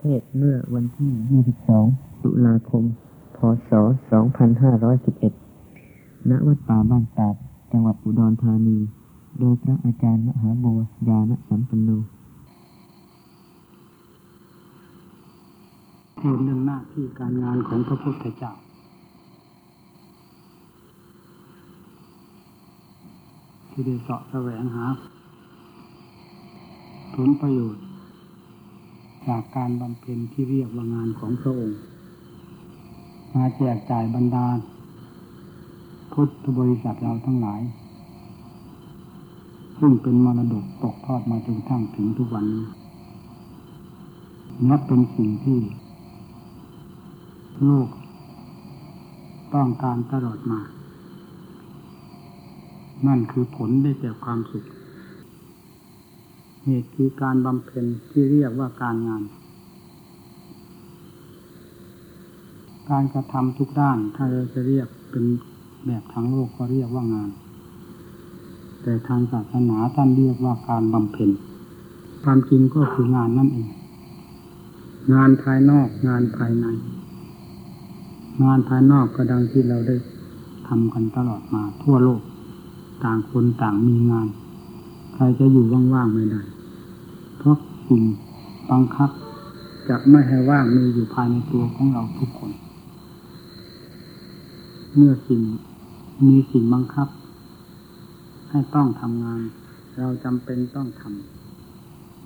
เทศเมื่อวันที่ 22 ตุลาคม พศ 2511 ณ วัดป่าบ้านตาด จังหวัดอุดรธานี โดยพระอาจารย์มหาบัวยานสัมปันโนพูดเรื่องหน้าที่การงานของพระพุทธเจ้า ที่ได้เสาะแสวงหาผลประโยชน์ จากการบำเพ็ญที่เรียกว่างานของพระองค์ มาแจกจ่ายบรรดาพุทธบริษัทเราทั้งหลาย ซึ่งเป็นมรดกตกทอดมาจนทั้งถึงทุกวันนี้นับเป็นสิ่งที่โลกต้องการตลอดมา นั่นคือผลได้แก่ความสุข เหตุคือการบำเพ็ญที่เรียกว่าการงาน การกระทำทุกด้านถ้าเราจะเรียกเป็นแบบทางโลกก็เรียกว่างาน แต่ทางศาสนาท่านเรียกว่าการบำเพ็ญความจริงก็คืองานนั่นเอง งานภายนอกงานภายใน งานภายนอกก็ดังที่เราได้ทำกันตลอดมาทั่วโลก ต่างคนต่างมีงาน ครจะอยู่ว่างๆไม่ได้ เพราะสิ่งบังคับจะไม่ให้ว่างมีอยู่ภายในตัวของเราทุกคน เมื่อสิ่งมีสิ่งบังคับ ให้ต้องทำงาน เราจำเป็นต้องท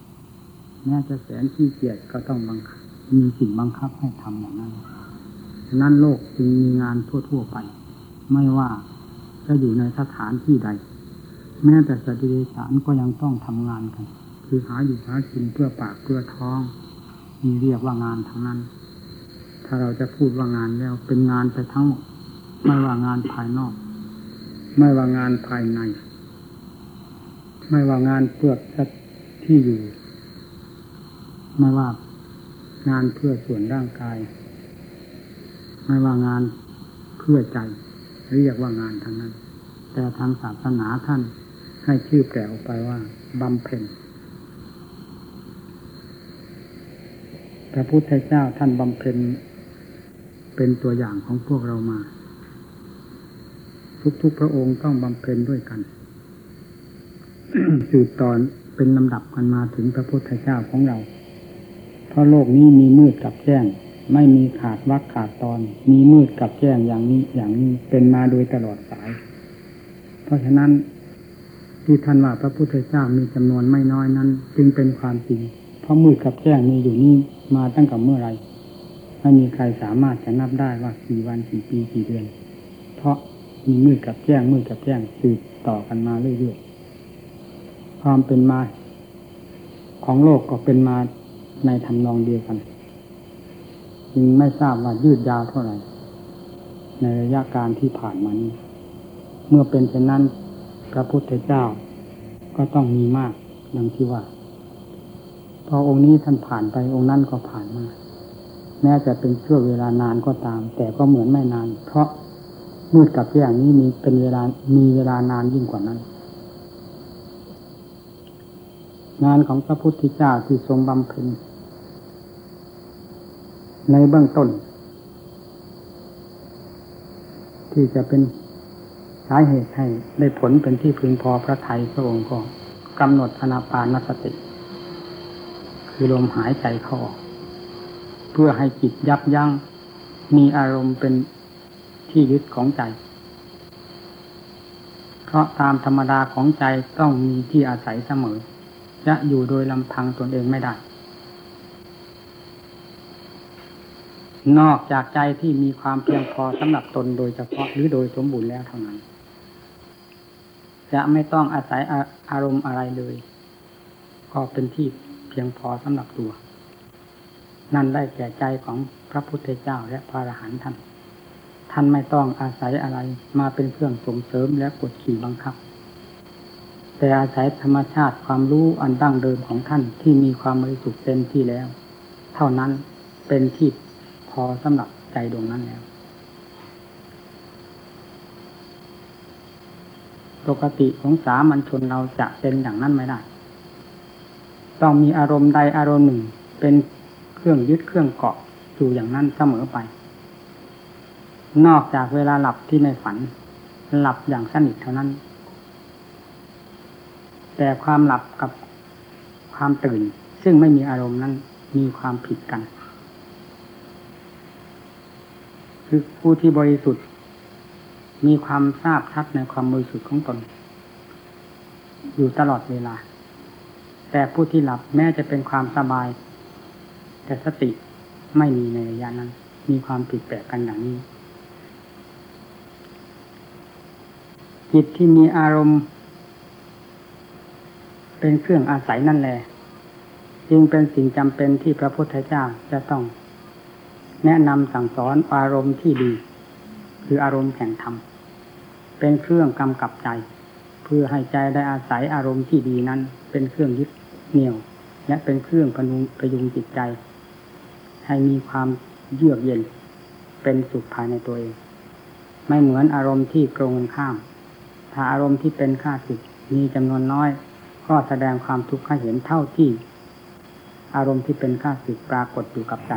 ำแม้จะแสนขี้เกียจก็ต้องบังคับ มีสิ่งบังคับให้ทำอย่างนั้นฉะนั้นโลกจึงมีงานทั่ว ๆไป ไม่ว่าจะอยู่ในสถานที่ใด แม้แต่สัตว์เดรัจฉานก็ยังต้องทำงานกัน คือหาอยู่หากินเพื่อปากเพื่อท้องมีเรียกว่างานทั้งนั้น ถ้าเราจะพูดว่างานแล้ว เป็นงานไปทั้งหมดไม่ว่างานภายนอก ไม่ว่างานภายใน ไม่ว่างานเพื่อที่อยู่ ไม่ว่างานเพื่อส่วนร่างกาย ไม่ว่างานเพื่อใจ เรียกว่างานทั้งนั้น แต่ทางศาสนาท่าน ให้ชื่อแปลออกไปว่าบำเพ็ญพระพุทธเจ้าท่านบำเพ็ญเป็นตัวอย่างของพวกเรามา ทุกๆพระองค์ต้องบำเพ็ญด้วยกันสืบตอนเป็นลำดับกันมาถึงพระพุทธเจ้าของเรา เพราะโลกนี้มีมืดกับแจ้ง ไม่มีขาดวักขาดตอน มีมืดกับแจ้งอย่างนี้อย่างนี้เป็นมาโดยตลอดสาย เพราะฉะนั้น ที่ท่านว่าพระพุทธเจ้ามีจำนวนไม่น้อยนั้น จึงเป็นความจริง เพราะมืดกับแจ้งมีอยู่นี่มาตั้งแต่เมื่อไรไม่มีใครสามารถจะนับได้ว่ากี่วันกี่ปีกี่เดือน เพราะมีมืดกับแจ้งมืดกับแจ้งสืบต่อกันมาเรื่อยๆความเป็นมาของโลกก็เป็นมาในทำนองเดียวกันจึงไม่ทราบว่ายืดยาวเท่าไหร่ในระยะการที่ผ่านมานี้ เมื่อเป็นเช่นนั้น พระพุทธเจ้า ก็ต้องมีมากดังที่ว่า พอองค์นี้ท่านผ่านไปองค์นั้นก็ผ่านมาแม้จะเป็นช่วงเวลานานก็ตาม แต่ก็เหมือนไม่นาน เพราะมืดกับแจ้งนี้มีเป็นเวลามีเวลานานยิ่งกว่านั้น งานของพระพุทธเจ้าที่ทรงบำเพ็ญในเบื้องต้น ที่จะเป็นาเหตุให้ได้ผลเป็นที่พึงพอพระไทยพระองค์ก็กำหนดอนาปานสติ คือลมหายใจเข้าออกเพื่อให้จิตยับยัง้งมีอารมณ์เป็นที่ยึดของใจ เพราะตามธรรมดาของใจต้องมีที่อาศัยเสมอ จะอยู่โดยลำพังตนเองไม่ได้ นอกจากใจที่มีความเพียงพอสำหรับตนโดยเฉพาะหรือโดยสมบูรณ์แล้วเท่านั้น จะไม่ต้องอาศัยอารมณ์อะไรเลย ก็เป็นที่เพียงพอสำหรับตัว นั่นได้แก่ใจของพระพุทธเจ้าและพระอรหันต์ท่าน ท่านไม่ต้องอาศัยอะไรมาเป็นเครื่องส่งเสริมและกดขี่บังคับ แต่อาศัยธรรมชาติความรู้อันดั้งเดิมของท่านที่มีความบริสุทธิ์เต็มที่แล้ว เท่านั้นเป็นที่พอสำหรับใจดวงนั้นแล้ว ปกติของสามัญชนเราจะเป็นอย่างนั้นไม่ได้ ต้องมีอารมณ์ใดอารมณ์หนึ่ง เป็นเครื่องยึดเครื่องเกาะอยู่อย่างนั้นเสมอไป นอกจากเวลาหลับที่ไม่ฝัน หลับอย่างสนิทเท่านั้น แต่ความหลับกับความตื่นซึ่งไม่มีอารมณ์นั้นมีความผิดกัน คือผู้ที่บริสุทธิ์ มีความทราบชัดในความบริสุทธิ์ของตน อยู่ตลอดเวลา แต่ผู้ที่หลับแม้จะเป็นความสบาย แต่สติไม่มีในระยะนั้น มีความผิดแปลกกันอย่างนี้ จิตที่มีอารมณ์ เป็นเครื่องอาศัยนั่นแหละจึงเป็นสิ่งจำเป็นที่พระพุทธเจ้าจะต้อง แนะนำสั่งสอนอารมณ์ที่ดี คืออารมณ์แห่งธรรม เป็นเครื่องกำกับใจ เพื่อให้ใจได้อาศัยอารมณ์ที่ดีนั้น เป็นเครื่องยึดเหนี่ยว และเป็นเครื่องพนุงประยุงจิตใจ ให้มีความเยือกเย็น เป็นสุขภายในตัวเอง ไม่เหมือนอารมณ์ที่ตรงข้าม ถ้าอารมณ์ที่เป็นข้าศึกมีจำนวนน้อย ก็แสดงความทุกข์ให้เห็นเท่าที่ อารมณ์ที่เป็นข้าศึกปรากฏอยู่กับใจ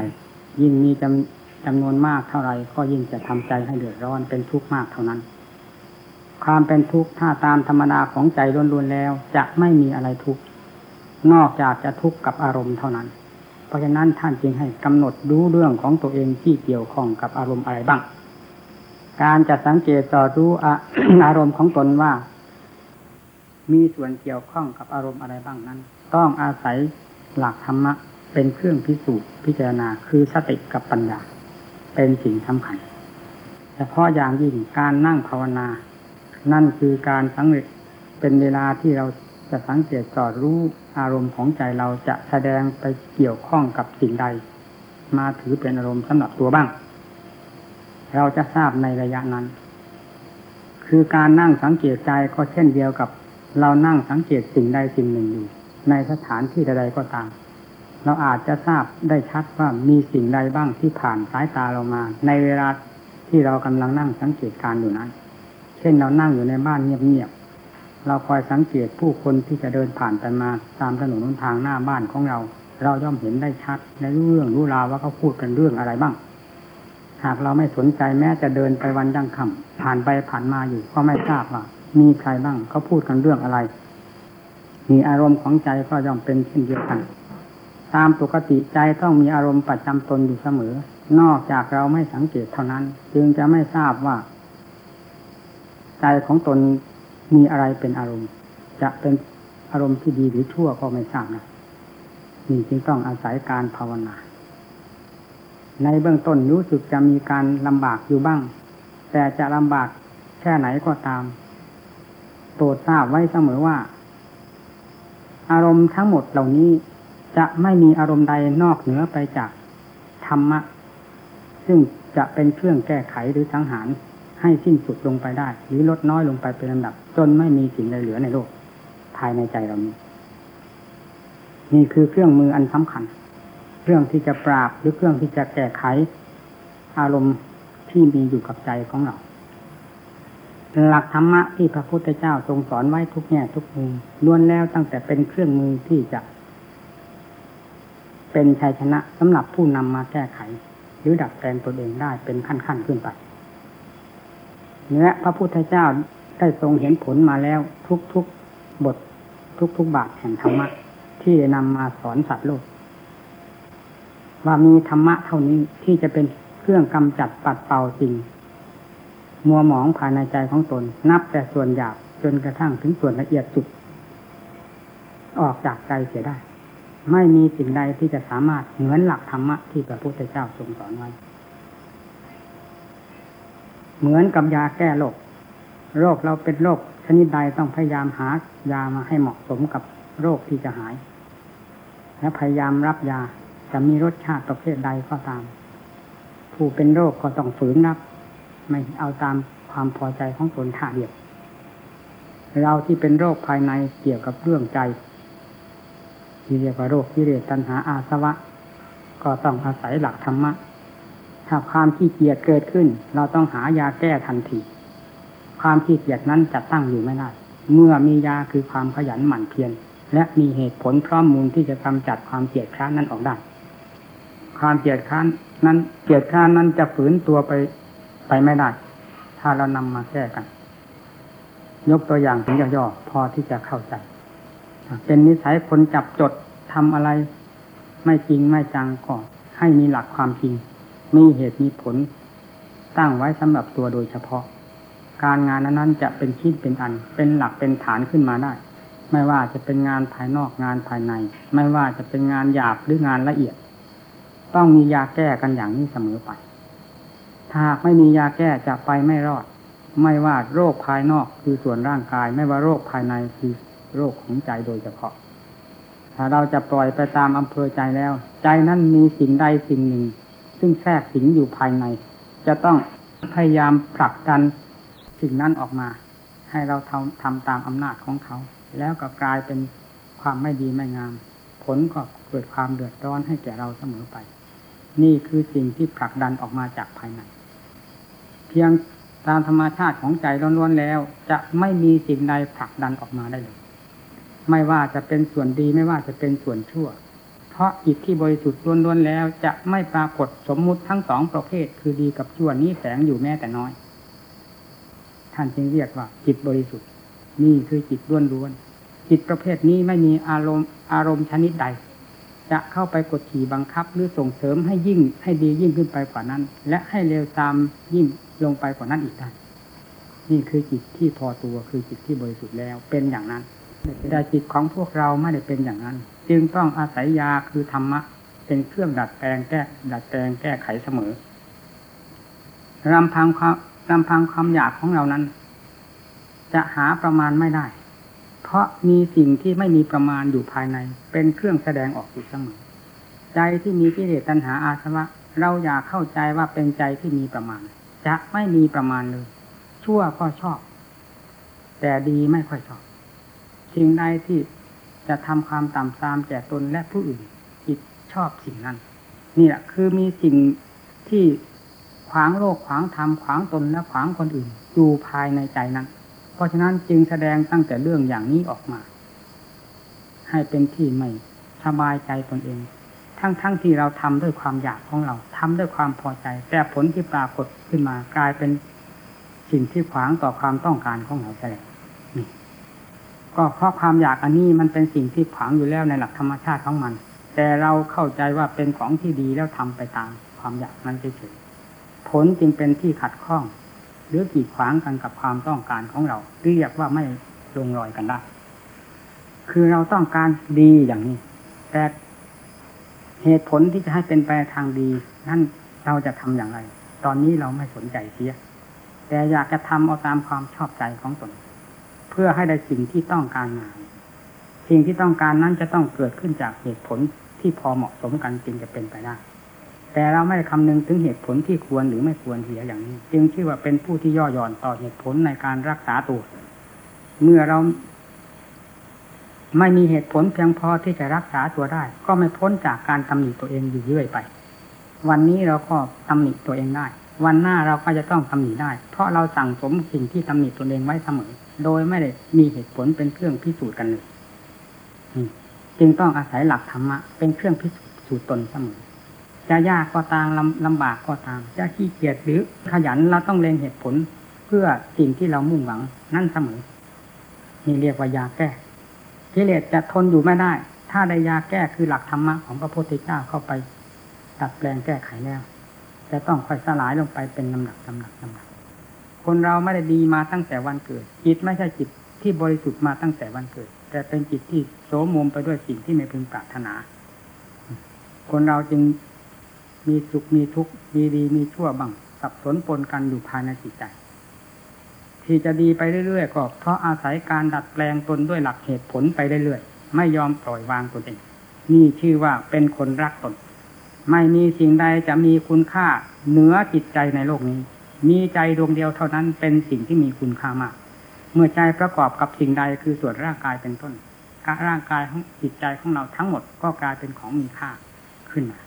ยิ่งมีจำจำนวนมากเท่าไรก็ยิ่งจะทำใจให้เดือดร้อนเป็นทุกข์มากเท่านั้น ความเป็นทุกข์ถ้าตามธรรมดาของใจล้วนๆแล้ว จะไม่มีอะไรทุกข์นอกจากจะทุกข์กับอารมณ์เท่านั้น เพราะฉะนั้นท่านจึงให้กำหนดรู้เรื่องของตัวเองที่เกี่ยวข้องกับอารมณ์อะไรบ้าง การจะสังเกตต่อรู้อารมณ์ของตนว่า มีส่วนเกี่ยวข้องกับอารมณ์อะไรบ้างนั้น ต้องอาศัยหลักธรรมะเป็นเครื่องพิสูจน์พิจารณาคือสติกับปัญญา เป็นสิ่งสำคัญเฉพาะอย่างยิ่งการนั่งภาวนา นั่นคือการสังเกตเป็นเวลาที่เราจะสังเกตสอดรู้อารมณ์ของใจเราจะแสดงไปเกี่ยวข้องกับสิ่งใด มาถือเป็นอารมณ์สำหรับตัวบ้าง เราจะทราบในระยะนั้น คือการนั่งสังเกตใจก็เช่นเดียวกับ เรานั่งสังเกตสิ่งใดสิ่งหนึ่งอยู่ ในสถานที่ใดๆก็ตาม เราอาจจะทราบได้ชัดว่ามีสิ่งใดบ้างที่ผ่านสายตาเรามา ในเวลาที่เรากำลังนั่งสังเกตการอยู่นั้น ช่นเรานั่งอยู่ในบ้านเงียบๆเราคอยสังเกตผู้คนที่จะเดินผ่านไปมาตามถนนหนทางหน้าบ้านของเรา เราย่อมเห็นได้ชัดในเรื่องรู้ราวว่าเขาพูดกันเรื่องอะไรบ้าง หากเราไม่สนใจแม้จะเดินไปวันยังค่ำผ่านไปผ่านมาอยู่ก็ไม่ทราบว่า มีใครบ้างเขาพูดกันเรื่องอะไร มีอารมณ์ของใจก็ย่อมเป็นเช่นเดียวกัน ตามปกติใจต้องมีอารมณ์ประจำตนอยู่เสมอ นอกจากเราไม่สังเกตเท่านั้น จึงจะไม่ทราบว่า ใจของตนมีอะไรเป็นอารมณ์ จะเป็นอารมณ์ที่ดีหรือชั่วก็ไม่ทราบนะนี่จึงต้องอาศัยการภาวนา ในเบื้องต้นรู้สึกจะมีการลำบากอยู่บ้าง แต่จะลำบากแค่ไหนก็ตามโปรดทราบไว้เสมอว่า อารมณ์ทั้งหมดเหล่านี้จะไม่มีอารมณ์ใดนอกเหนือไปจากธรรมะ ซึ่งจะเป็นเครื่องแก้ไขหรือสังหาร ให้สิ้นสุดลงไปได้ หรือลดน้อยลงไปเป็นลำดับ จนไม่มีสิ่งใดเหลือในโลก ภายในใจเรานี้นี่คือเครื่องมืออันสำคัญ เครื่องที่จะปราบหรือเครื่องที่จะแก้ไข อารมณ์ที่มีอยู่กับใจของเรา หลักธรรมะที่พระพุทธเจ้าทรงสอนไว้ทุกแง่ทุกมุมล้วนแล้วตั้งแต่เป็นเครื่องมือที่จะ เป็นชัยชนะสำหรับผู้นำมาแก้ไข หรือดัดแปลงตนเองได้เป็นขั้นๆขึ้นไป และพระพุทธเจ้าได้ทรงเห็นผลมาแล้วทุกๆบททุกๆบาทแห่งธรรมะ ที่นำมาสอนสัตว์โลก ว่ามีธรรมะเท่านี้ที่จะเป็นเครื่องกำจัดปัดเป่าสิ่งมัวหมองภายในใจของตน นับแต่ส่วนหยาบจนกระทั่งถึงส่วนละเอียดสุด ออกจากใจเสียได้ ไม่มีสิ่งใดที่จะสามารถเหมือนหลักธรรมะที่พระพุทธเจ้าทรงสอนไว้ เหมือนกับยาแก้โรค โรคเราเป็นโรคชนิดใดต้องพยายามหายามาให้เหมาะสมกับโรคที่จะหาย และพยายามรับยาจะมีรสชาติประเภทใดก็ตาม ผู้เป็นโรคก็ต้องฝืนรับ ไม่เอาตามความพอใจของตนท่าเดียว เราที่เป็นโรคภายในเกี่ยวกับเรื่องใจ ที่เรียกว่าโรคกิเลสตัณหาอาสวะ ก็ต้องอาศัยหลักธรรมะ ถ้าความขี้เกียจเกิดขึ้น เราต้องหายาแก้ทันที ความขี้เกียจนั้นจะตั้งอยู่ไม่ได้เมื่อมียาคือความขยันหมั่นเพียรและมีเหตุผลพร้อมมูลที่จะกำจัดความเกียจคร้านนั้นออกได้ ความเกียดค้านนั้นเกียดค้านนั้นจะฝืนตัวไปไปไม่ได้ ถ้าเรานำมาแก้กัน ยกตัวอย่างถึงย่อๆพอที่จะเข้าใจ เป็นนิสัยคนจับจดทำอะไร ไม่จริงไม่จังก็ให้มีหลักความจริง มีเหตุมีผลตั้งไว้สำหรับตัวโดยเฉพาะ การงานนั้นๆจะเป็นชิ้นเป็นอัน เป็นหลักเป็นฐานขึ้นมาได้ ไม่ว่าจะเป็นงานภายนอกงานภายใน ไม่ว่าจะเป็นงานหยาบหรืองานละเอียด ต้องมียาแก้กันอย่างนี้เสมอไป ถ้าหากไม่มียาแก้จะไปไม่รอด ไม่ว่าโรคภายนอกคือส่วนร่างกาย ไม่ว่าโรคภายในคือโรคของใจโดยเฉพาะ ถ้าเราจะปล่อยไปตามอำเภอใจแล้ว ใจนั้นมีสิ่งใดสิ่งหนึ่ง ซึ่งแทรกสิงอยู่ภายใน จะต้องพยายามผลักดันสิ่งนั้นออกมา ให้เราทำทำตามอำนาจของเขา แล้วก็กลายเป็นความไม่ดีไม่งาม ผลก็เกิดความเดือดร้อนให้แก่เราเสมอไป นี่คือสิ่งที่ผลักดันออกมาจากภายใน เพียงตามธรรมชาติของใจล้วนๆแล้ว จะไม่มีสิ่งใดผลักดันออกมาได้เลย ไม่ว่าจะเป็นส่วนดีไม่ว่าจะเป็นส่วนชั่ว เพราะจิตที่บริสุทธิ์ล้วนๆแล้ว จะไม่ปรากฏสมมุติทั้งสองประเภท คือดีกับชั่วนี้แฝงอยู่แม้แต่น้อย ท่านจึงเรียกว่า จิตบริสุทธิ์ นี่คือจิตล้วนๆจิตประเภทนี้ไม่มีอารมณ์อารมณ์ชนิดใด จะเข้าไปกดขี่บังคับหรือส่งเสริมให้ยิ่งให้ดียิ่งขึ้นไปกว่านั้น และให้เร็วตามยิ่งลงไปกว่านั้นอีกได้นี่คือจิตที่พอตัวคือจิตที่บริสุทธิ์แล้วเป็นอย่างนั้นแต่จิตของพวกเราไม่ได้เป็นอย่างนั้น จึงต้องอาศัยยาคือธรรมะ เป็นเครื่องดัดแปลงแก้ ดัดแปลงแก้ไขเสมอลำพังความลำพังความอยากของเรานั้น จะหาประมาณไม่ได้ เพราะมีสิ่งที่ไม่มีประมาณอยู่ภายใน เป็นเครื่องแสดงออกอยู่เสมอ ใจที่มีกิเลสตัณหาอาสวะ เราอยากเข้าใจว่าเป็นใจที่มีประมาณ จะไม่มีประมาณเลย ชั่วก็ชอบ แต่ดีไม่ค่อยชอบสิ่งใดที่ จะทำความต่ำทรามแก่ตนและผู้อื่น จิตชอบสิ่งนั้น นี่แหละคือมีสิ่งที่ขวางโลกขวางธรรมขวางตนและขวางคนอื่นอยู่ภายในใจนั้น เพราะฉะนั้นจึงแสดงตั้งแต่เรื่องอย่างนี้ออกมา ให้เป็นที่ไม่สบายใจตนเอง ทั้งๆทที่เราทำด้วยความอยากของเราทำด้วยความพอใจ แต่ผลที่ปรากฏขึ้นมากลายเป็นสิ่งที่ขวางต่อความต้องการของเราแล้นี่ ก็เพราะความอยากอันนี้มันเป็นสิ่งที่ขวางอยู่แล้วในหลักธรรมชาติของมัน แต่เราเข้าใจว่าเป็นของที่ดีแล้วทำไปตามความอยากนั้นเฉยๆผลจึงเป็นที่ขัดข้อง หรือกีดขวางกันกับความต้องการของเราเรียกว่าไม่ลงรอยกันได้ คือเราต้องการดีอย่างนี้ แต่เหตุผลที่จะให้เป็นไปทางดีนั่นเราจะทำอย่างไร ตอนนี้เราไม่สนใจเสีย แต่อยากจะทำเอาตามความชอบใจของตน พื่อให้ได้สิ่งที่ต้องการมาสิ่งที่ต้องการนั้นจะต้องเกิดขึ้นจากเหตุผลที่พอเหมาะสมกันจึงจะเป็นไปได้ แต่เราไม่คำนึงถึงเหตุผลที่ควรหรือไม่ควรเสียอย่างนี้ จึงชื่อว่าเป็นผู้ที่ย่อหย่อนต่อเหตุผลในการรักษาตัว เมื่อเราไม่มีเหตุผลเพียงพอที่จะรักษาตัวได้ ก็ไม่พ้นจากการตำหนิตัวเองอยู่เรื่อยไป วันนี้เราก็ตำหนิตัวเองได้ วันหน้าเราก็จะต้องตำหนิได้ เพราะเราสั่งสมสิ่งที่ตำหนิตัวเองไว้เสมอ โดยไม่ได้มีเหตุผลเป็นเครื่องพิสูจน์กันเลยจึงต้องอาศัยหลักธรรมะเป็นเครื่องพิสูจน์ตนเสมอจะยากก็ตามลำลำบากก็ตามจะขี้เกียจหรือขยันเราต้องเล็งเหตุผลเพื่อสิ่งที่เรามุ่งหวังนั่นเสมอนี่เรียกว่ายาแก้กิเลสจะทนอยู่ไม่ได้ ถ้าได้ยาแก้คือหลักธรรมะของพระพุทธเจ้าเข้าไปดัดแปลงแก้ไขแล้ว จะต้องค่อยสลายลงไปเป็นลำดับลำดับลำดับคนเราไม่ได้ดีมาตั้งแต่วันเกิด จิตไม่ใช่จิตที่บริสุทธิ์มาตั้งแต่วันเกิด แต่เป็นจิตที่โสมมไปด้วยสิ่งที่ไม่พึงปรารถนา คนเราจึงมีสุขมีทุกข์มีดีมีชั่วบ้างสับสนปนกันอยู่ภายในจิตใจ ที่จะดีไปเรื่อยๆก็เพราะอาศัยการดัดแปลงตนด้วยหลักเหตุผลไปเรื่อยๆไม่ยอมปล่อยวางตนเองนี่ชื่อว่าเป็นคนรักตน ไม่มีสิ่งใดจะมีคุณค่าเหนือจิตใจในโลกนี้ มีใจดวงเดียวเท่านั้นเป็นสิ่งที่มีคุณค่ามาก เมื่อใจประกอบกับสิ่งใดคือส่วนร่างกายเป็นต้นร่างกายของจิตใจของเราทั้งหมดก็กลายเป็นของมีค่าขึ้นมา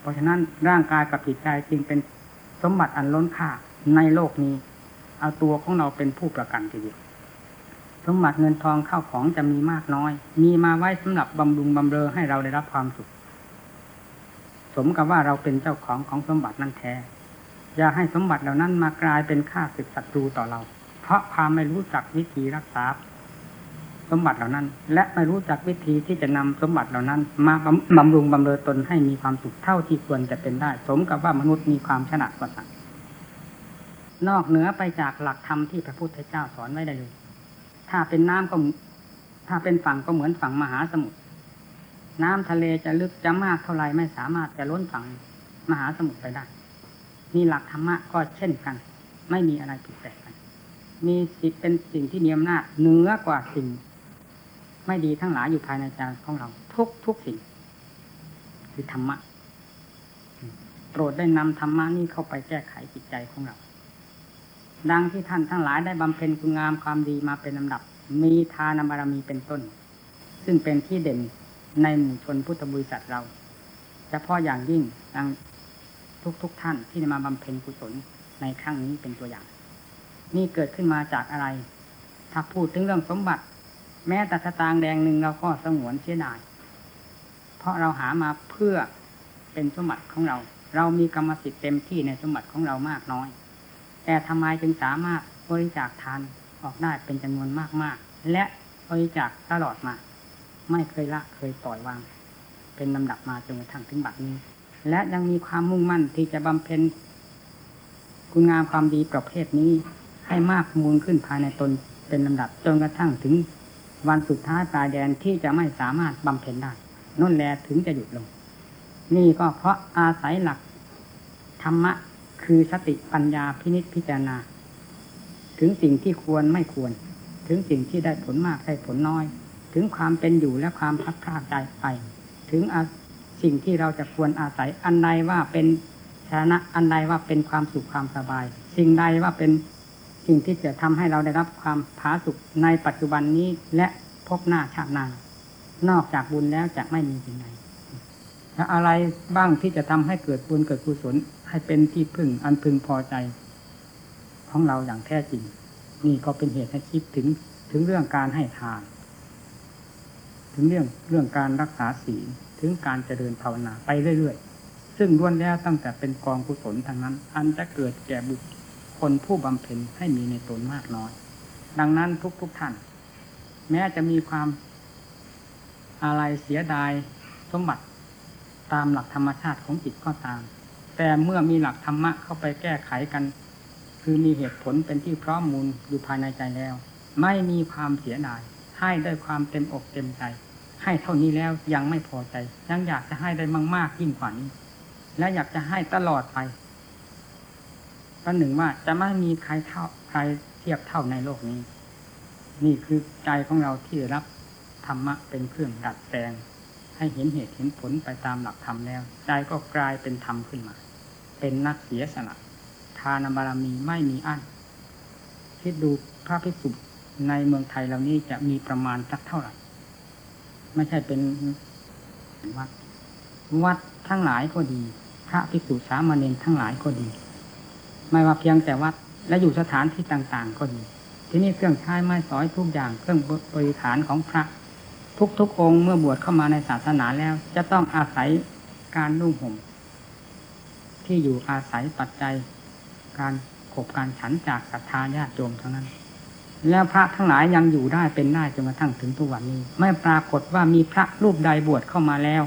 เพราะฉะนั้นร่างกายกับจิตใจจึงเป็นสมบัติอันล้นค่าในโลกนี้ เอาตัวของเราเป็นผู้ประกันทีเดียวสมบัติเงินทองเข้าของจะมีมากน้อย มีมาไว้สำหรับบำรุงบำเรอให้เราได้รับความสุข สมกับว่าเราเป็นเจ้าของของสมบัตินั่นแท้ อย่าให้สมบัติเหล่านั้นมากลายเป็นข้าศึกศัตรูต่อเรา เพราะความไม่รู้จักวิธีรักษา สมบัติเหล่านั้น และไม่รู้จักวิธีที่จะนำสมบัติเหล่านั้น มาบำบำรุงบำเรอตนให้มีความสุขเท่าที่ควรจะเป็นได้ สมกับว่ามนุษย์มีความฉลาดกว่าสัตว์นอกเหนือไปจากหลักธรรมที่พระพุทธเจ้าสอนไว้ได้เลย ถ้าเป็นน้ำก็ถ้าเป็นฝั่งก็เหมือนฝั่งมหาสมุทร น้ำทะเลจะลึกจะมากเท่าไรไม่สามารถจะล้นฝั่งมหาสมุทรไปได้ มีหลักธรรมะก็เช่นกัน ไม่มีอะไรผิดแปลกกัน มีสิเป็นสิ่งที่มีอำนาจเหนือกว่าสิ่ง ไม่ดีทั้งหลายอยู่ภายในใจของเรา ทุกทุกสิ่ง คือธรรมะโปรดได้นำธรรมะนี้เข้าไปแก้ไขจิตใจของเรา ดังที่ท่านทั้งหลายได้บำเพ็ญคุณงามความดีมาเป็นลำดับ มีทานบารมีเป็นต้น ซึ่งเป็นที่เด่น ในหมู่ชนพุทธบริษัทเราเฉพาะอย่างยิ่งดังทุกๆทท่านที่มาบำเพ็ญกุศลในครั้งนี้เป็นตัวอย่าง นี่เกิดขึ้นมาจากอะไร ถ้าพูดถึงเรื่องสมบัติ แม้แต่สตางค์แดงหนึ่งเราก็สงวนเสียดาย เพราะเราหามาเพื่อเป็นสมบัติของเรา เรามีกรรมสิทธิ์เต็มที่ในสมบัติของเรามากน้อย แต่ทำไมจึงสามารถบริจาคทานออกได้เป็นจำนวนมากๆ และบริจาคตลอดมา ไม่เคยละเคยปล่อยวาง เป็นลำดับมาจนกระทั่งถึงบัดนี้ และยังมีความมุ่งมั่นที่จะบำเพ็ญคุณงามความดีประเภทนี้ให้มากมูลขึ้นภายในตนเป็นลำดับจนกระทั่งถึงวันสุดท้ายปลายแดนที่จะไม่สามารถบำเพ็ญได้นั่นแลถึงจะหยุดลง นี่ก็เพราะอาศัยหลักธรรมะคือสติปัญญาพินิจพิจารณา ถึงสิ่งที่ควรไม่ควร ถึงสิ่งที่ได้ผลมากได้ผลน้อย ถึงความเป็นอยู่และความพัดพลาดใจไป ถึงสิ่งที่เราจะควรอาศัยอันใดว่าเป็นชนะอันใดว่าเป็นความสุขความสบาย สิ่งใดว่าเป็นสิ่งที่จะทำให้เราได้รับความผาสุขในปัจจุบันนี้และพบหน้าชาติหน้านอกจากบุญแล้วจะไม่มีสิ่งใดอะไรบ้างที่จะทำให้เกิดบุญเกิดกุศลให้เป็นที่พึ่งอันพึงพอใจ ของเราอย่างแท้จริง นี่ก็เป็นเหตุให้คิดถึงถึงเรื่องการให้ทาน ถึงเรื่องเรื่องการรักษาศีลถึงการเจริญภาวนาไปเรื่อยๆ ซึ่งล้วนแล้วตั้งแต่เป็นกองกุศลทางนั้น อันจะเกิดแก่บุคคลผู้บำเพ็ญให้มีในตนมากน้อย ดังนั้นทุกๆทท่าน แม้จะมีความอะไรเสียดายสมบัติตามหลักธรรมชาติของจิตก็ตาม แต่เมื่อมีหลักธรรมะเข้าไปแก้ไขกัน คือมีเหตุผลเป็นที่พร้อมมูลอยู่ภายในใจแล้ว ไม่มีความเสียดายให้ด้วยความเต็มอกเต็มใจ ให้เท่านี้แล้วยังไม่พอใจ ยังอยากจะให้ได้มากๆยิ่งกว่านี้ และอยากจะให้ตลอดไปประหนึ่งว่าจะไม่มีใครเท่าใครเทียบเท่าในโลกนี้ นี่คือใจของเราที่รับธรรมะเป็นเครื่องดัดแปลงให้เห็นเหตุเห็นผลไปตามหลักธรรมแล้วใจก็กลายเป็นธรรมขึ้นมา เป็นนักเสียสละทานบารมีไม่มีอั้นคิดดูพระภิกษุในเมืองไทยเหล่านี้จะมีประมาณสักเท่าไหร่ ไม่ใช่เป็นวัด วัดทั้งหลายก็ดี พระภิกษุสามเณรทั้งหลายก็ดี ไม่ว่าเพียงแต่วัดและอยู่สถานที่ต่าง ๆ ก็ดี ที่นี่เครื่องใช้ไม้สอยทุกอย่างเครื่องบริฐานของพระ ทุกๆองค์เมื่อบวชเข้ามาในศาสนาแล้ว จะต้องอาศัยการนุ่งห่มที่อยู่อาศัยปัจจัยการขบการฉันจากศรัทธาญาติโยมเท่านั้น แล้วพระทั้งหลายยังอยู่ได้เป็นได้จนกระทั่งถึงทุกวันนี้ ไม่ปรากฏว่ามีพระรูปใดบวชเข้ามาแล้ว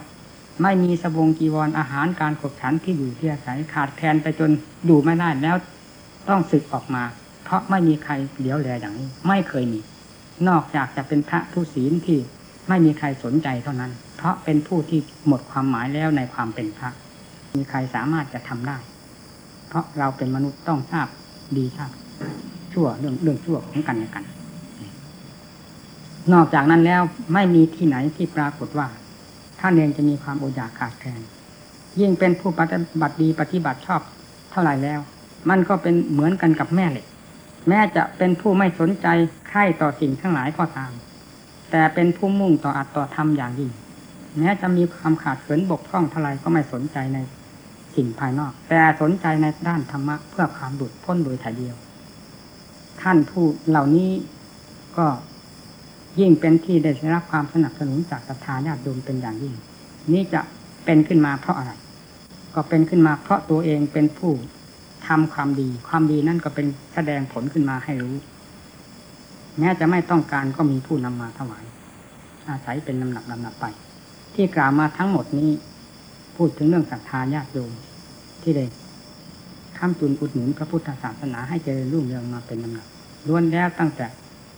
ไม่มีสบงจีวรออาหารการขบฉันที่อยู่ที่อาศัยขาดแคลนไปจนอยู่ไม่ได้แล้วต้องสึกออกมา เพราะไม่มีใครเลียวแลอย่างนี้ ไม่เคยมี นอกจากจะเป็นพระผู้ศีลที่ไม่มีใครสนใจเท่านั้น เพราะเป็นผู้ที่หมดความหมายแล้วในความเป็นพระ มีใครสามารถจะทำได้ เพราะเราเป็นมนุษย์ต้องทราบดีทราบ ชั่วเรื่องเรื่องชั่วของกันและกัน นอกจากนั้นแล้วไม่มีที่ไหนที่ปรากฏว่าท่านเองจะมีความอดอยากขาดแคลนยิ่งเป็นผู้ปฏิบัติดีปฏิบัติชอบเท่าไหร่แล้ว มันก็เป็นเหมือนกันกับแม่เหล็ก แม้จะเป็นผู้ไม่สนใจใคร่ต่อสิ่งทั้งหลายก็ตาม แต่เป็นผู้มุ่งต่ออัตต่อธรรมอย่างยิ่งแม้จะมีความขาดเขินบกพร่องเท่าไรก็ไม่สนใจในสิ่งภายนอก แต่สนใจในด้านธรรมะเพื่อความดุดพ้นโดยถ่ายเดียว ท่านผู้เหล่านี้ก็ยิ่งเป็นที่ได้รับความสนับสนุนจากศรัทธาญาติโยมเป็นอย่างยิ่ง นี่จะเป็นขึ้นมาเพราะอะไร ก็เป็นขึ้นมาเพราะตัวเองเป็นผู้ทำความดี ความดีนั่นก็เป็นแสดงผลขึ้นมาให้รู้ แม้จะไม่ต้องการก็มีผู้นำมาถวาย อาศัยเป็นลำดับลำดับไป ที่กล่าวมาทั้งหมดนี้ พูดถึงเรื่องศรัทธาญาติโยมที่ได้ข้ามจุนอุดหนุนพระพุทธศาสนาให้เจริญรุ่งเรืองมาเป็นลำดับ ล้วนแล้วตั้งแต่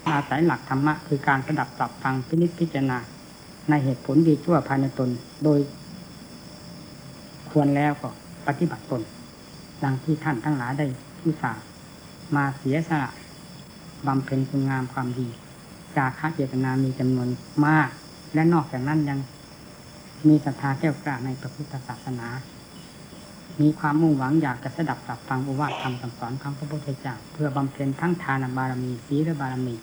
อาศัยหลักธรรมะคือการประดับปรับฟังพินิจพิจารณา ในเหตุผลดีชั่วภายในตนโดย ควรแล้วก็ปฏิบัติตนดังที่ท่านทั้งหลายได้ทุสามาเสียสละบำเพ็ญคุณงามความดี จากค่าเจตนามีจำนวนมาก และนอกจากนั้นยังมีศรัทธาแก้วกล้าในพระพุทธศาสนา มีความมุ่งหวังอยากจะสดับสับฟังอุวาทธรรมคำสอนของพระพุทธเจ้าเพื่อบำเพ็ญทั้งทานบารมีศีลบารมี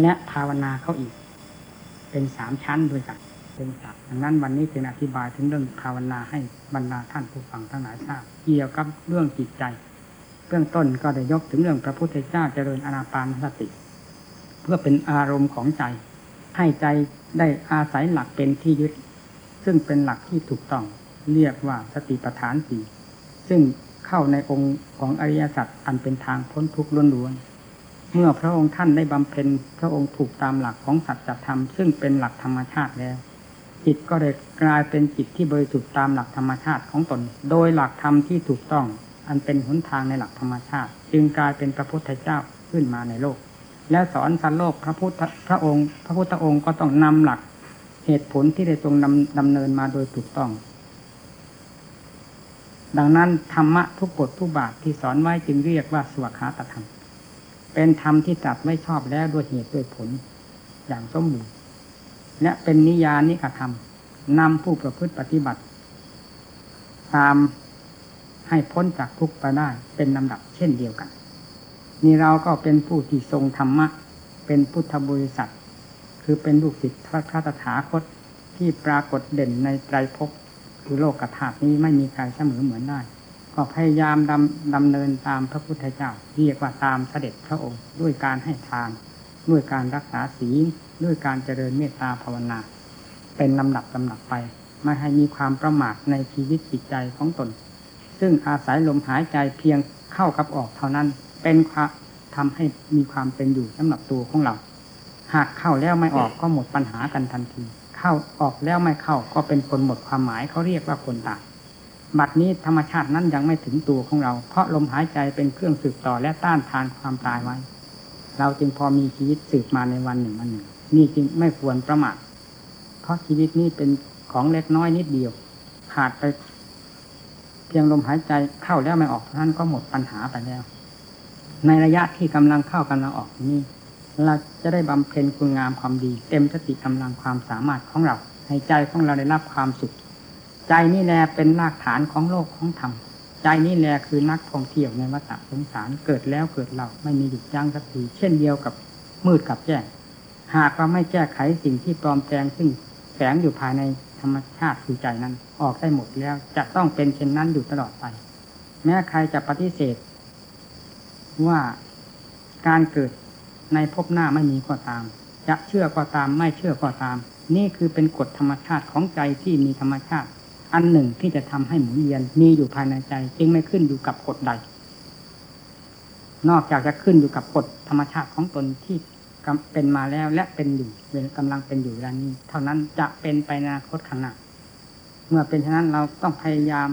และภาวนาเข้าอีก เป็นสามชั้นด้วยกันเป็นสัตว์ดังนั้นวันนี้จึงอธิบายถึงเรื่องภาวนาให้บรรดาท่านผู้ฟังทั้งหลายทราบเกี่ยวกับเรื่องจิตใจเบื้องต้นก็ได้ยกถึงเรื่องพระพุทธเจ้าเจริญอนาปานสติ เพื่อเป็นอารมณ์ของใจ ให้ใจได้อาศัยหลักเป็นที่ยึด ซึ่งเป็นหลักที่ถูกต้อง เรียกว่าสติปัฏฐานสี่ซึ่งเข้าในองค์ของอริยสัจอันเป็นทางพ้นทุกข์ล้วนๆเมื่อพระองค์ท่านได้บำเพ็ญพระองค์ถูกตามหลักของสัจธรรมซึ่งเป็นหลักธรรมชาติแล้ว จิตก็ได้กลายเป็นจิตที่บริสุทธิ์ตามหลักธรรมชาติของตน โดยหลักธรรมที่ถูกต้อง อันเป็นหนทางในหลักธรรมชาติ จึงกลายเป็นพระพุทธเจ้าขึ้นมาในโลก และสอนสันโลกพระพุทธพระองค์ พระพุทธองค์ก็ต้องนำหลักเหตุผลที่ได้ทรงดำดำเนินมาโดยถูกต้อง ดังนั้นธรรมะทุกบททุกบาทที่สอนไว้จึงเรียกว่าสวขาตธรรม เป็นธรรมที่ตรัสไม่ชอบแล้วด้วยเหตุด้วยผล อย่างสมบูรณ์และเป็นนิยานิกธรรมนำผู้ประพฤติปฏิบัติ ตามให้พ้นจากทุกข์ไปได้เป็นลำดับเช่นเดียวกัน นี่เราก็เป็นผู้ที่ทรงธรรมะ เป็นพุทธบริษัท คือเป็นลูกศิษย์พระคาตถาคตที่ปรากฏเด่นในไตรภพ คือโลกธาตุนี้ไม่มีใครเสมอเหมือนได้ ก็พยายามดำดำเนินตามพระพุทธเจ้าเรียกว่าตามเสด็จพระองค์ ด้วยการให้ทาน ด้วยการรักษาศีลด้วยการเจริญเมตตาภาวนา เป็นลำดับลำดับไปไม่ให้มีความประมาทในชีวิตจิตใจของตน ซึ่งอาศัยลมหายใจเพียงเข้ากับออกเท่านั้น เป็นความทำให้มีความเป็นอยู่สำหรับตัวของเรา หากเข้าแล้วไม่ออกก็หมดปัญหากันทันที เข้าออกแล้วไม่เข้าก็เป็นคนหมดความหมายเขาเรียกว่าคนตายบัดนี้ธรรมชาตินั้นยังไม่ถึงตัวของเรา เพราะลมหายใจเป็นเครื่องสืบต่อและต้านทานความตายไว้ เราจึงพอมีชีวิตสืบมาในวันหนึ่งวันหนึ่งนี่จึงไม่ควรประมาทเพราะชีวิตนี้เป็นของเล็กน้อยนิดเดียว ขาดไป เพียงลมหายใจเข้าแล้วไม่ออกเท่านั้นก็หมดปัญหาไปแล้ว ในระยะที่กำลังเข้ากำลังออกนี้ เราจะได้บำเพ็ญคุณงามความดี เต็มสติกำลังความสามารถของเรา ให้ใจของเราได้รับความสุข ใจนี่แหละเป็นรากฐานของโลกของธรรมใจนี่แหละคือนักท่องเที่ยวในวัฏสงสารเกิดแล้วเกิดเราไม่มีหยุดยั้งสักทีเช่นเดียวกับมืดกับแจ้งหากเราไม่แก้ไขสิ่งที่ปลอมแปลงซึ่งแฝงอยู่ภายในธรรมชาติคือใจนั้น ออกได้หมดแล้วจะต้องเป็นเช่นนั้นอยู่ตลอดไป แม้ใครจะปฏิเสธ ว่าการเกิด ในภพหน้าไม่มีก็ตาม จะเชื่อก็ตามไม่เชื่อก็ตาม นี่คือเป็นกฎธรรมชาติของใจที่มีธรรมชาติ อันหนึ่งที่จะทำให้หมุนเวียนมีอยู่ภายในใจ จึงไม่ขึ้นอยู่กับกฎใด นอกจากจะขึ้นอยู่กับกฎธรรมชาติของตนที่เป็นมาแล้วและเป็นอยู่เป็นกำลังเป็นอยู่เวลานี้ เท่านั้นจะเป็นไปในอนาคตข้างหน้าเมื่อเป็นฉะนั้นเราต้องพยายาม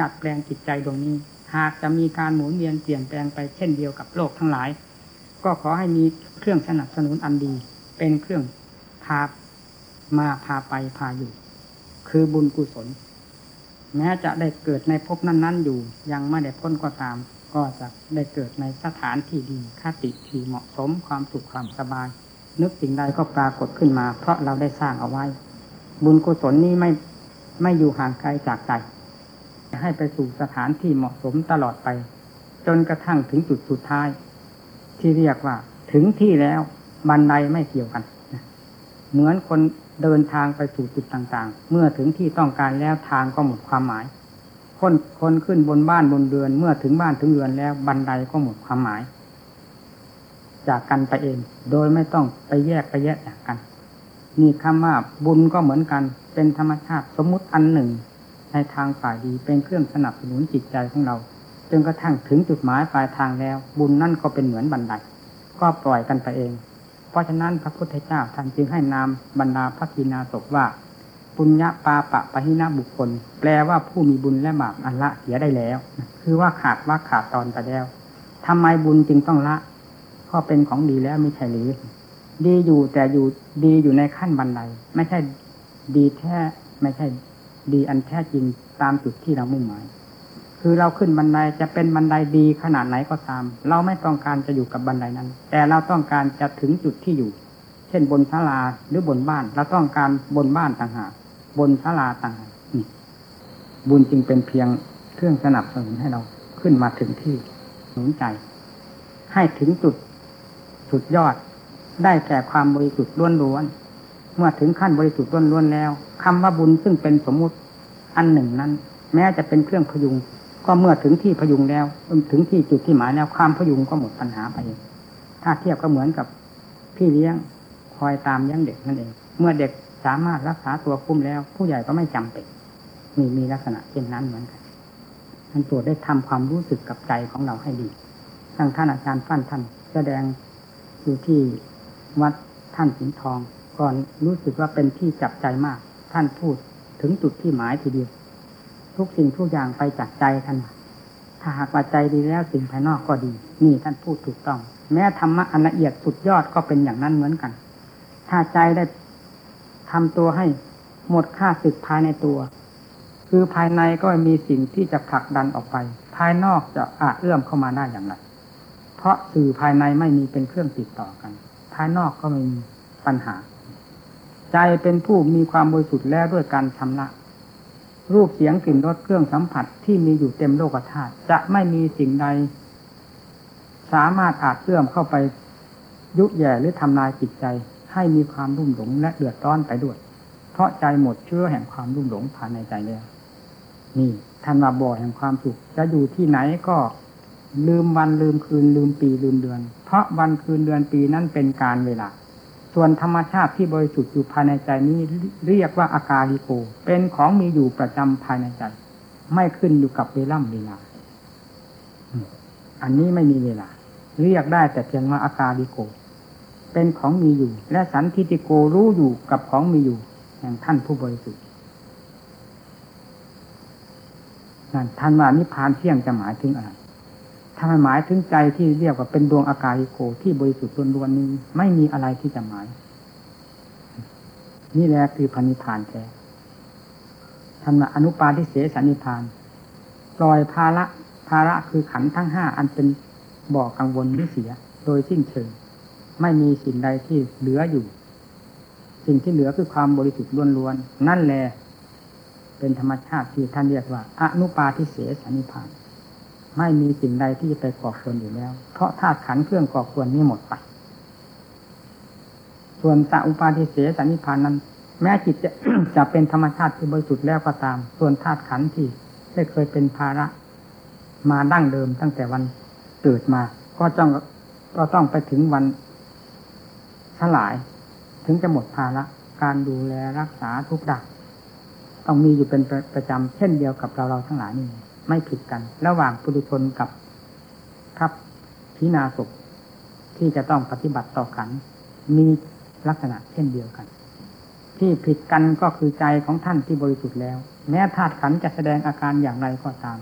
ดัดแปลงจิตใจดวงนี้ หากจะมีการหมุนเวียนเปลี่ยนแปลงไปเช่นเดียวกับโลกทั้งหลาย ก็ขอให้มีเครื่องสนับสนุนอันดี เป็นเครื่องพามาพาไปพาอยู่ คือบุญกุศล แม้จะได้เกิดในภพนั้น ๆ อยู่ยังไม่ได้พ้นก็ตาม ก็จะได้เกิดในสถานที่ดีคติที่เหมาะสมความสุขความสบาย นึกสิ่งใดก็ปรากฏขึ้นมา เพราะเราได้สร้างเอาไว้ บุญกุศลนี้ไม่ไม่อยู่ห่างไกลจากใจให้ไปสู่สถานที่เหมาะสมตลอดไป จนกระทั่งถึงจุดสุดท้าย ที่เรียกว่าถึงที่แล้วบันไดไม่เกี่ยวกัน เหมือนคนเดินทางไปสู่จุดต่างๆ เมื่อถึงที่ต้องการแล้วทางก็หมดความหมาย คนคนขึ้นบนบ้านบนเรือน เมื่อถึงบ้านถึงเรือนแล้วบันไดก็หมดความหมาย จากกันไปเอง โดยไม่ต้องไปแยกไปแยกจากกันนี่คำว่าบุญก็เหมือนกัน เป็นธรรมชาติสมมุติอันหนึ่ง ในทางฝ่ายดีเป็นเครื่องสนับสนุนจิตใจของเรา จนกระทั่งถึงจุดหมายปลายทางแล้ว บุญนั่นก็เป็นเหมือนบันได ก็ปล่อยกันไปเอง เพราะฉะนั้นพระพุทธเจ้าท่านจึงให้นามบรรดาพระกีนาศว่า ปุญญาปาปะปะหินะบุคคล แปลว่าผู้มีบุญและบาปอันละเสียได้แล้ว คือว่าขาดว่าขาดตอนไปแล้วทำไมบุญจึงต้องละก็เป็นของดีแล้วไม่ใช่หรือดีอยู่แต่อยู่ดีอยู่ในขั้นบันไดไม่ใช่ดีแท้ไม่ใช่ดีอันแท้จริงตามจุดที่เรามุ่งหมาย คือเราขึ้นบันไดจะเป็นบันไดดีขนาดไหนก็ตาม เราไม่ต้องการจะอยู่กับบันไดนั้น แต่เราต้องการจะถึงจุดที่อยู่ เช่นบนศาลาหรือบนบ้าน เราต้องการบนบ้านต่างหากบนศาลาต่างหากบุญจึงเป็นเพียงเครื่องสนับสนุนให้เราขึ้นมาถึงที่หนุนใจ ให้ถึงจุดสุดยอด ได้แก่ความบริสุทธิ์ล้วนๆเมื่อถึงขั้นบริสุทธิ์ล้วนๆแล้วคำว่าบุญซึ่งเป็นสมมุติอันหนึ่งนั้น แม้จะเป็นเครื่องพยุง ก็เมื่อถึงที่พยุงแล้วถึงที่จุดที่หมายแล้วความพยุงก็หมดปัญหาไปเองถ้าเทียบก็เหมือนกับพี่เลี้ยงคอยตามเลี้ยงเด็กนั่นเอง เมื่อเด็กสามารถรักษาตัวคุ้มแล้ว ผู้ใหญ่ก็ไม่จำเป็นมีมีลักษณะเช่นนั้นเหมือนกันท่านตรวจได้ทำความรู้สึกกับใจของเราให้ดีทั้งท่านอาจารย์ฟั่นท่านแสดงอยู่ที่วัดท่านสิงห์ทอง ก่อนรู้สึกว่าเป็นที่จับใจมาก ท่านพูดถึงจุดที่หมายทีเดียว ทุกสิ่งทุกอย่างไปจากใจท่านถ้าหากว่าใจดีแล้วสิ่งภายนอกก็ดี นี่ท่านพูดถูกต้อง แม้ธรรมะอันละเอียดสุดยอดก็เป็นอย่างนั้นเหมือนกัน ถ้าใจได้ทำตัวให้หมดค่าศึกภายในตัว คือภายในก็มีสิ่งที่จะผลักดันออกไป ภายนอกจะอาจเอื้อมเข้ามาได้อย่างไรเพราะสื่อภายในไม่มีเป็นเครื่องติดต่อกัน ภายนอกก็ไม่มีปัญหา ใจเป็นผู้มีความบริสุทธิ์แล้วด้วยการชำระ รูปเสียงกลิ่นรสเครื่องสัมผัสที่มีอยู่เต็มโลกธาตุจะไม่มีสิ่งใด สามารถอาจเอื้อมเข้าไปยุแย่หรือทำลายจิตใจ ให้มีความรุ่มหลงและเดือดร้อนไปด้วย เพราะใจหมดเชื้อแห่งความรุ่มหลงภายในใจแล้วนี่ท่านว่าบ่อแห่งความสุข จะอยู่ที่ไหนก็ลืมวันลืมคืนลืมปีลืมเดือน เพราะวันคืนเดือนปีนั้นเป็นการเวลา ส่วนธรรมชาติที่บริสุทธิ์อยู่ภายในใจนี้เรียกว่าอากาลิโก เป็นของมีอยู่ประจำภายในใจ ไม่ขึ้นอยู่กับเวล่ำเวลา อันนี้ไม่มีเวลา เรียกได้แต่เพียงว่าอากาลิโก เป็นของมีอยู่ และสันทิติโกรู้อยู่กับของมีอยู่แห่งท่านผู้บริสุทธิ์นั่นท่านว่านิพพานเที่ยงจะหมายถึงอะไร ถ้ามันหมายถึงใจที่เรียกว่าเป็นดวงอากาลิโกที่บริสุทธิ์ล้วนๆนี้ ไม่มีอะไรที่จะหมาย นี่แหละคือพันิพานแท้ท่านว่าอนุปาทิเสสนิพานปล่อยภาระภาระคือขันธ์ทั้งห้าอันเป็นบ่อกังวลที่เสีย โดยสิ้นเชิง ไม่มีสิ่งใดที่เหลืออยู่ สิ่งที่เหลือคือความบริสุทธิ์ล้วนๆนั่นแหละเป็นธรรมชาติที่ท่านเรียกว่า อนุปาทิเสสนิพพาน ไม่มีสิ่งใดที่จะไปก่อควรอยู่แล้ว เพราะธาตุขันเครื่องก่อควรนี้หมดไป ส่วนสัอุปาทิเสสนิพานนั้น แม้จิตจะจะเป็นธรรมชาติที่บริสุทธิ์แล้วก็ตาม ส่วนธาตุขันที่ได้เคยเป็นภาระ มาดั้งเดิมตั้งแต่วันเกิดมา ก็ต้องก็ต้องไปถึงวันสลาย ถึงจะหมดภาระการดูแลรักษาทุกดักต้องมีอยู่เป็นประจำเช่นเดียวกับเราเราทั้งหลายนี่ ไม่ผิดกัน ระหว่างปุถุชนกับพระพินาศที่จะต้องปฏิบัติต่อขัน มีลักษณะเช่นเดียวกัน ที่ผิดกันก็คือใจของท่านที่บริสุทธิ์แล้ว แม้ธาตุขันจะแสดงอาการอย่างไรก็ตาม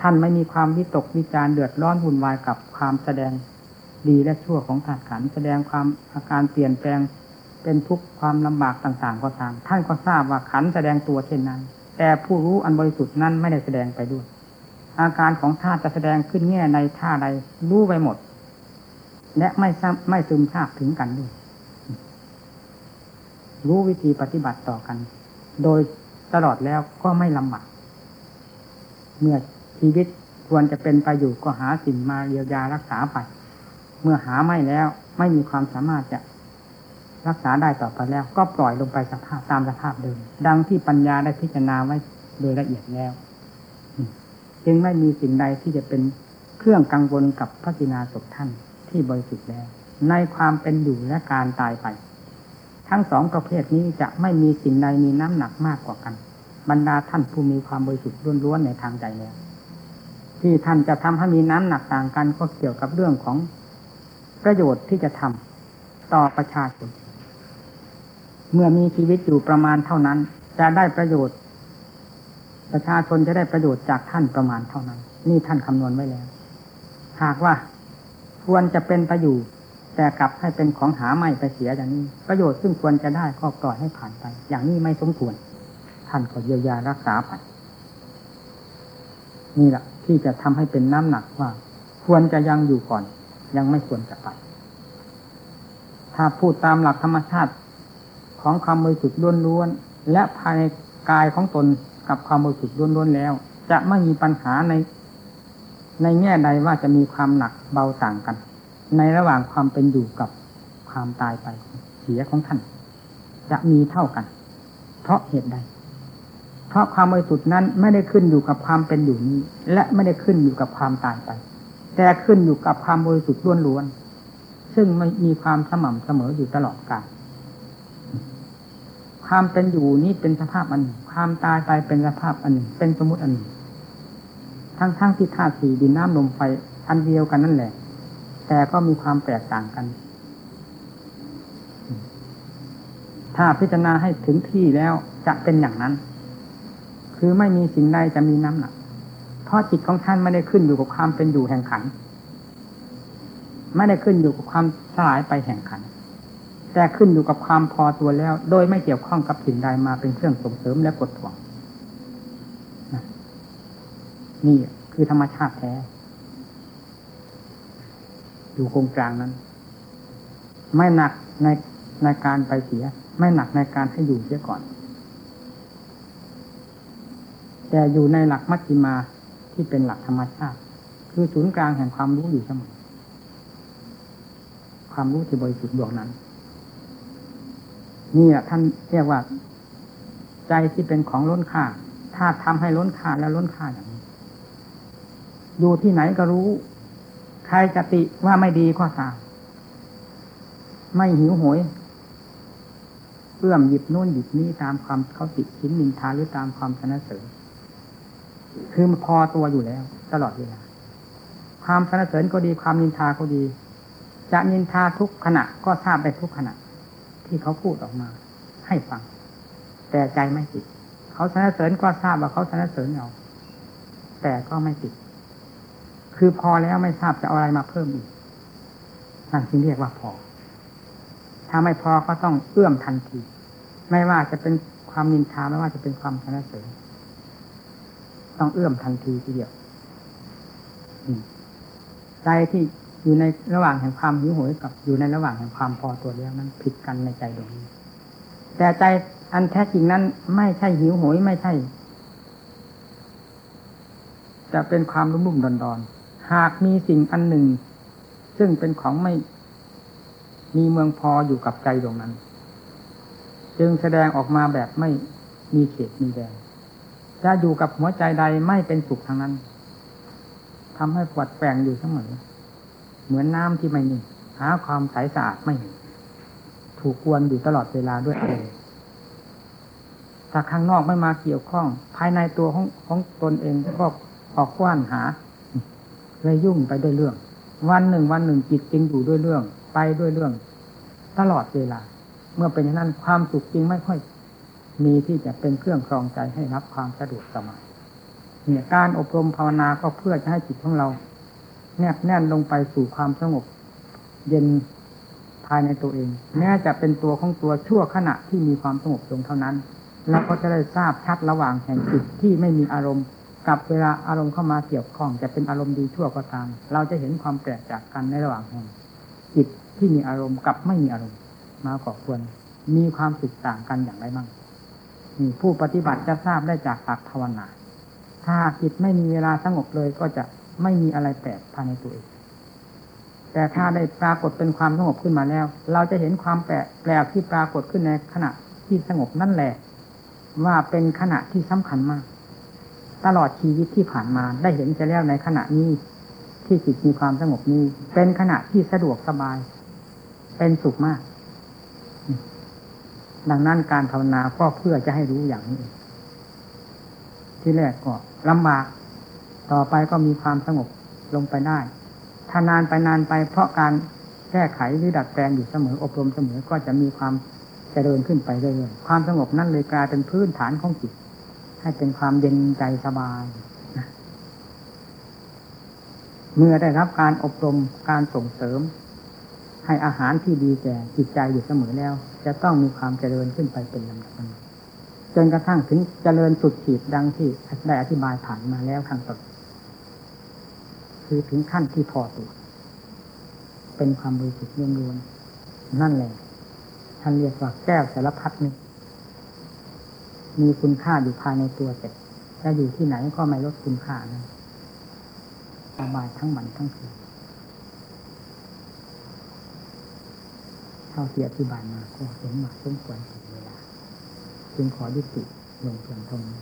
ท่านไม่มีความวิตกวิจารเดือดร้อนวุ่นวายกับความแสดงดีและชั่วของธาตุขันแสดงความอาการเปลี่ยนแปลงเป็นทุกข์ความลำบากต่างๆ ก็ตาม ท่านก็ทราบว่าขันแสดงตัวเช่นนั้น แต่ผู้รู้อันบริสุทธิ์นั้นไม่ได้แสดงไปด้วย อาการของธาตุจะแสดงขึ้นแง่ในท่าใดรู้ไปหมด และไม่ไม่ซึมซาบถึงกันด้วยรู้วิธีปฏิบัติต่อกัน โดยตลอดแล้วก็ไม่ลำบากเมื่อชีวิตควรจะเป็นไปอยู่ก็หาสิ่งมาเยียวยารักษาไป เมื่อหาไม่แล้วไม่มีความสามารถจะรักษาได้ต่อไปแล้ว ก็ปล่อยลงไปสภาพตามสภาพเดิม ดังที่ปัญญาได้พิจารณาไว้โดยละเอียดแล้ว จึงไม่มีสิ่งใดที่จะเป็นเครื่องกังวลกับพระกินาศพท่านที่บริสุทธิ์แล้ว ในความเป็นอยู่และการตายไป ทั้งสองประเภทนี้จะไม่มีสิ่งใดมีน้ำหนักมากกว่ากัน บรรดาท่านผู้มีความบริสุทธิ์ล้วนๆในทางใจแล้วที่ท่านจะทำให้มีน้ำหนักต่างกันก็เกี่ยวกับเรื่องของประโยชน์ที่จะทำต่อประชาชน เมื่อมีชีวิตอยู่ประมาณเท่านั้น จะได้ประโยชน์ ประชาชนจะได้ประโยชน์จากท่านประมาณเท่านั้น นี่ท่านคำนวณไว้แล้ว หากว่าควรจะเป็นประโยชน์แต่กลับให้เป็นของหาไม่ไปเสียอย่างนี้ ประโยชน์ซึ่งควรจะได้ก็ปล่อยให้ผ่านไป อย่างนี้ไม่สมควร ท่านก็เยียวยารักษาไปนี่แหละที่จะทำให้เป็นน้ำหนักว่า ควรจะยังอยู่ก่อน ยังไม่ควรจะไปถ้าพูดตามหลักธรรมชาติของความบริสุทธิ์ล้วนๆและภายในกายของตน กับความบริสุทธิ์ล้วนๆแล้ว จะไม่มีปัญหาใน ในแง่ใดว่าจะมีความหนักเบาต่างกัน ในระหว่างความเป็นอยู่กับความตายไปเสียของท่าน จะมีเท่ากัน เพราะเหตุใด เพราะความบริสุทธิ์นั้นไม่ได้ขึ้นอยู่กับความเป็นอยู่นี้ และไม่ได้ขึ้นอยู่กับความตายไป แต่ขึ้นอยู่กับความบริสุทธิ์ล้วนๆซึ่งไม่มีความสม่ำเสมออยู่ตลอดกาล ความเป็นอยู่นี้เป็นสภาพอันหนึ่งความตายไปเป็นสภาพอันหนึ่งเป็นสมมติอันหนึ่งทั้งๆทที่ธาตุสี่ดินน้ำลมไฟอันเดียวกันนั่นแหละ แต่ก็มีความแตกต่างกัน ถ้าพิจารณาให้ถึงที่แล้วจะเป็นอย่างนั้น คือไม่มีสิ่งใดจะมีน้ำหนักเพราะจิตของท่านไม่ได้ขึ้นอยู่กับความเป็นอยู่แห่งขัน ไม่ได้ขึ้นอยู่กับความสลายไปแห่งขัน แต่ขึ้นอยู่กับความพอตัวแล้ว โดยไม่เกี่ยวข้องกับสิ่งใดมาเป็นเครื่องส่งเสริมและกดถ่วงนี่คือธรรมชาติแท้ อยู่ตรงกลางนั้น ไม่หนักในในการไปเสีย ไม่หนักในการให้อยู่เสียก่อน แต่อยู่ในหลักมัชฌิมาที่เป็นหลักธรรมชาติ คือศูนย์กลางแห่งความรู้อยู่เสมอความรู้ที่บริสุทธิ์ดวงนั้น นี่แหละท่านเรียกว่า ใจที่เป็นของล้นค่า ถ้าทำให้ล้นค่าแล้วล้นค่าอย่างนี้ อยู่ที่ไหนก็รู้ ใครจะติว่าไม่ดีก็ตามไม่หิวโหยเอื้อมหยิบนู่นหยิบนี่ตามความเขาติชิ้นนินทาหรือตามความสนเสริญคือพอตัวอยู่แล้ว ตลอดเวลาความสนเสริญก็ดีความนินทาก็ดี จะนินทาทุกขณะก็ทราบได้ทุกขณะ ที่เขาพูดออกมา ให้ฟัง แต่ใจไม่ติด เขาสนเสริญก็ทราบว่าเขาสนเสริญเราแต่ก็ไม่ติด คือพอแล้วไม่ทราบจะเอาอะไรมาเพิ่มอีกนั่นจึงเรียกว่าพอ ถ้าไม่พอก็ต้องเอื้อมทันที ไม่ว่าจะเป็นความนินทาไม่ว่าจะเป็นความสนเสริญต้องเอื้อมทันทีทีเดียวใจที่ อยู่ในระหว่างแห่งความหิวโหยกับอยู่ในระหว่างแห่งความพอตัวเลี้ยงนั้นผิดกันในใจดวงนี้ แต่ใจอันแท้จริงนั้นไม่ใช่หิวโหยไม่ใช่ จะเป็นความรุ่มรุ่มดอนดอนหากมีสิ่งอันหนึ่ง ซึ่งเป็นของไม่มีเมืองพออยู่กับใจดวงนั้น จึงแสดงออกมาแบบไม่มีเขตมีแดนจะอยู่กับหัวใจใดไม่เป็นสุขทางนั้นทำให้ปวดแปลงอยู่เสมอ เหมือนน้ำที่ไม่มีหาความใสสะอาดไม่เห็นถูกกวนอยู่ตลอดเวลาด้วยอะไรถ้าข้างนอกไม่มาเกี่ยวข้อง ภายในตัวของของตนเองก็ออกกว้านหาเลยยุ่งไปด้วยเรื่อง วันหนึ่งวันหนึ่งจิตจริงอยู่ด้วยเรื่อง ไปด้วยเรื่อง ตลอดเวลา เมื่อเป็นอย่างนั้นความสุขจริงไม่ค่อย มีที่จะเป็นเครื่องครองใจให้รับความสะดวกสบายเนี่ยการอบรมภาวนาก็เพื่อจะให้จิตของเรา แนบแน่นลงไปสู่ความสงบ เย็นภายในตัวเอง แม้จะเป็นตัวของตัวชั่วขณะที่มีความสงบลงเท่านั้นเราก็จะได้ทราบชัดระหว่างแห่งจิตที่ไม่มีอารมณ์ กับเวลาอารมณ์เข้ามาเกี่ยวข้อง จะเป็นอารมณ์ดีชั่วก็ตาม เราจะเห็นความแตกจากกันในระหว่างแห่งจิตที่มีอารมณ์กับไม่มีอารมณ์มาก่อควรมีความสุขต่างกันอย่างไรบ้างนี่ผู้ปฏิบัติจะทราบได้จากหลักภาวนา ถ้าจิตไม่มีเวลาสงบเลยก็จะ ไม่มีอะไรแปลกภายในตัวเอง แต่ถ้าได้ปรากฏเป็นความสงบขึ้นมาแล้ว เราจะเห็นความแปลกแปลกที่ปรากฏขึ้นในขณะที่สงบนั่นแหละ ว่าเป็นขณะที่สำคัญมาก ตลอดชีวิตที่ผ่านมาได้เห็นจะแล้วในขณะนี้ที่จิตมีความสงบนี้ เป็นขณะที่สะดวกสบาย เป็นสุขมาก ดังนั้นการภาวนาก็เพื่อจะให้รู้อย่างนี้ ที่แรกก็ลำบาก ต่อไปก็มีความสงบลงไปได้ ถ้านานไปนานไปเพราะการแก้ไขหรือดัดแปลงอยู่เสมออบรมเสมอก็จะมีความเจริญขึ้นไปเรื่อยๆความสงบนั้นเลยกลายเป็นพื้นฐานของจิต ให้เป็นความเย็นใจสบายเมื่อได้รับการอบรมการส่งเสริม ให้อาหารที่ดีแก่จิตใจอยู่เสมอแล้ว จะต้องมีความเจริญขึ้นไปเป็นลำดับลำดับจนกระทั่งถึงเจริญสุดขีดดังที่ได้อธิบายผ่านมาแล้วข้างต้น คือถึงขั้นที่พอตัวเป็นความบริสุทธิ์ล้วนๆนั่นแหละท่านเรียกว่าแก้วสารพัดนึกมีคุณค่าอยู่ภายในตัวเสร็จจะอยู่ที่ไหนก็ไม่ลดคุณค่านั้นสบายทั้งวันทั้งคืนเท่าที่อธิบายมาก็เห็นว่าสมควรถึงเวลา จึงขอยุติลงเพียงเท่านี้